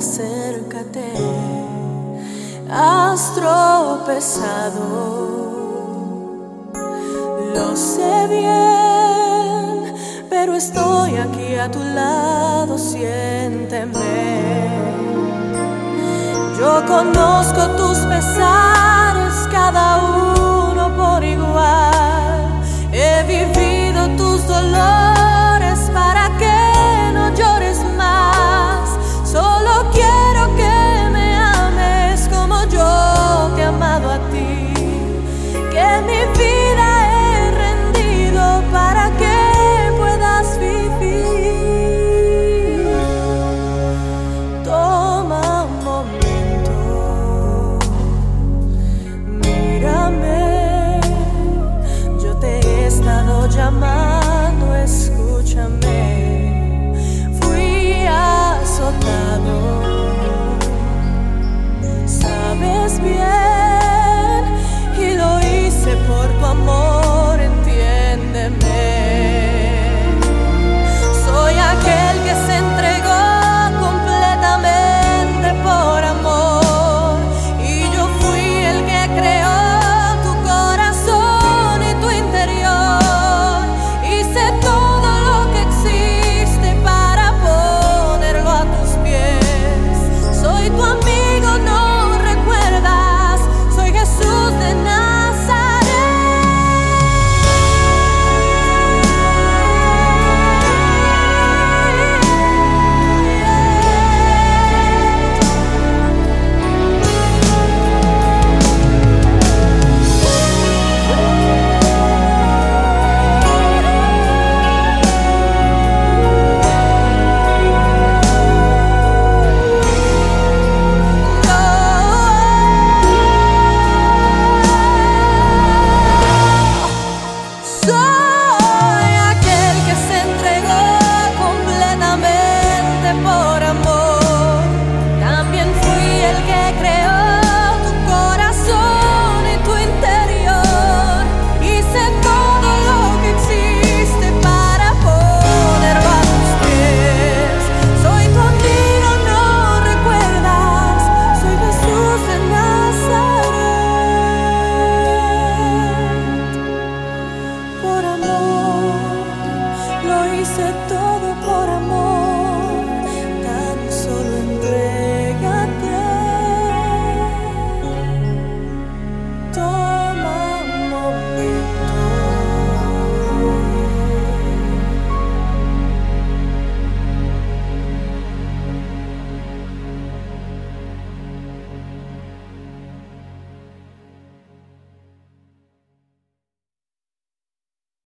acércate, has tropezado. Lo sé bien, pero estoy aquí a tu lado, siénteme. Yo conozco tus pesares. llamando, escúchame. 所。